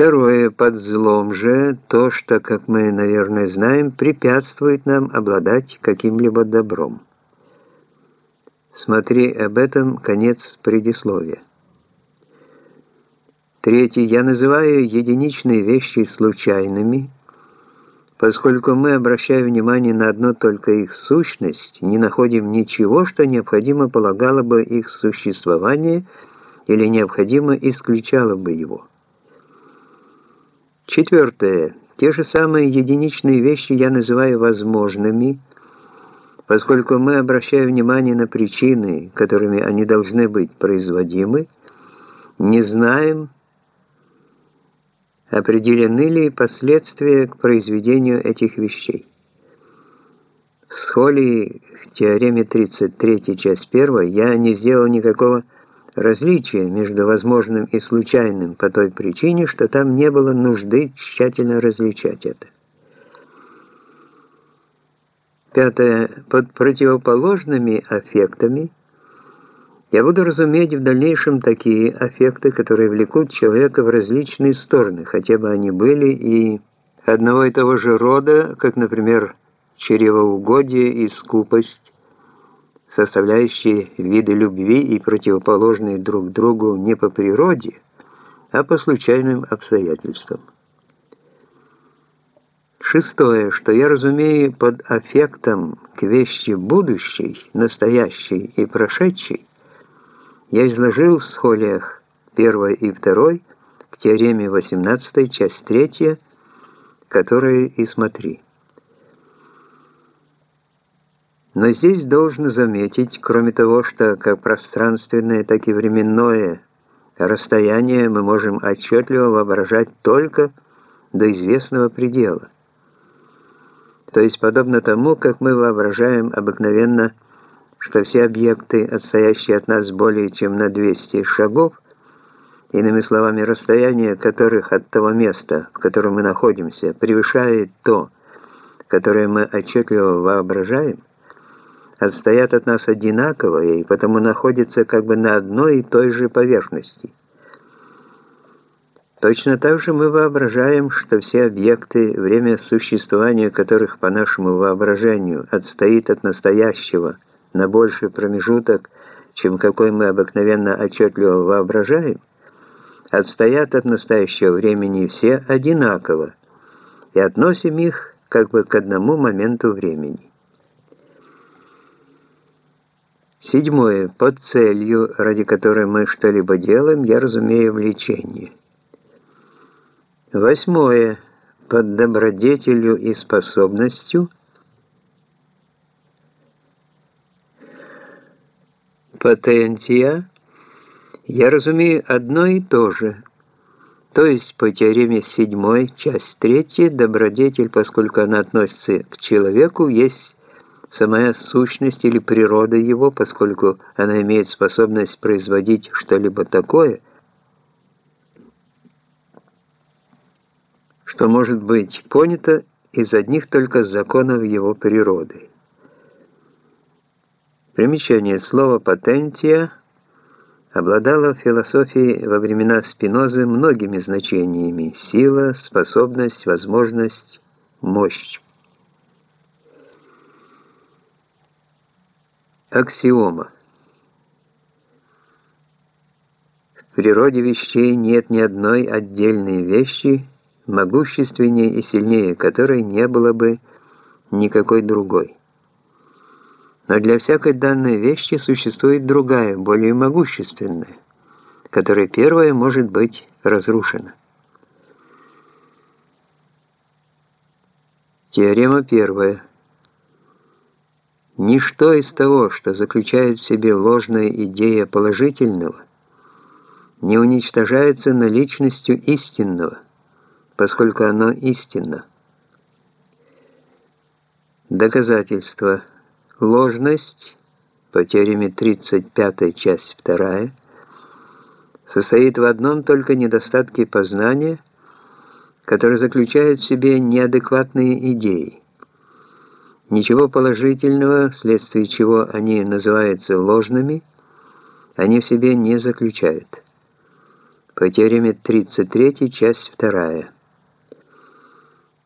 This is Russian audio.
Второе, под злом же, то, что, как мы, наверное, знаем, препятствует нам обладать каким-либо добром. Смотри об этом конец предисловия. Третье, я называю единичные вещи случайными, поскольку мы, обращая внимание на одну только их сущность, не находим ничего, что необходимо полагало бы их существование или необходимо исключало бы его. Четвертое. Те же самые единичные вещи я называю возможными, поскольку мы, обращая внимание на причины, которыми они должны быть производимы, не знаем, определены ли последствия к произведению этих вещей. В схолии в теореме 33, часть 1, я не сделал никакого различие между возможным и случайным по той причине, что там не было нужды тщательно различать это. Пятое. Под противоположными аффектами я буду разуметь в дальнейшем такие аффекты, которые влекут человека в различные стороны, хотя бы они были и одного и того же рода, как, например, чревоугодие и скупость, составляющие виды любви и противоположные друг другу не по природе, а по случайным обстоятельствам. Шестое, что я разумею под аффектом к вещи будущей, настоящей и прошедшей, я изложил в схолиях 1 и 2 к теореме 18, часть 3, которые и смотри. Но здесь должно заметить, кроме того, что как пространственное, так и временное расстояние мы можем отчетливо воображать только до известного предела. То есть подобно тому, как мы воображаем обыкновенно, что все объекты, отстоящие от нас более чем на 200 шагов, иными словами, расстояние которых от того места, в котором мы находимся, превышает то, которое мы отчетливо воображаем, отстоят от нас одинаково и потому находятся как бы на одной и той же поверхности. Точно так же мы воображаем, что все объекты, время существования которых по нашему воображению отстоит от настоящего на больший промежуток, чем какой мы обыкновенно отчетливо воображаем, отстоят от настоящего времени все одинаково и относим их как бы к одному моменту времени. Седьмое. Под целью, ради которой мы что-либо делаем, я разумею влечение. Восьмое. Под добродетелью и способностью потенция я разумею одно и то же. То есть по теореме седьмой, часть третья, добродетель, поскольку она относится к человеку, есть самая сущность или природа его, поскольку она имеет способность производить что-либо такое, что может быть понято из одних только законов его природы. Примечание слова «потенция» обладало в философии во времена Спинозы многими значениями – сила, способность, возможность, мощь. Аксиома. В природе вещей нет ни одной отдельной вещи, могущественнее и сильнее которой не было бы никакой другой. Но для всякой данной вещи существует другая, более могущественная, которой первая может быть разрушена. Теорема первая. Ничто из того, что заключает в себе ложная идея положительного, не уничтожается наличностью истинного, поскольку оно истинно. Доказательство. Ложность, по теореме 35, часть 2, состоит в одном только недостатке познания, который заключает в себе неадекватные идеи. Ничего положительного, вследствие чего они называются ложными, они в себе не заключают. По теореме 33, часть 2.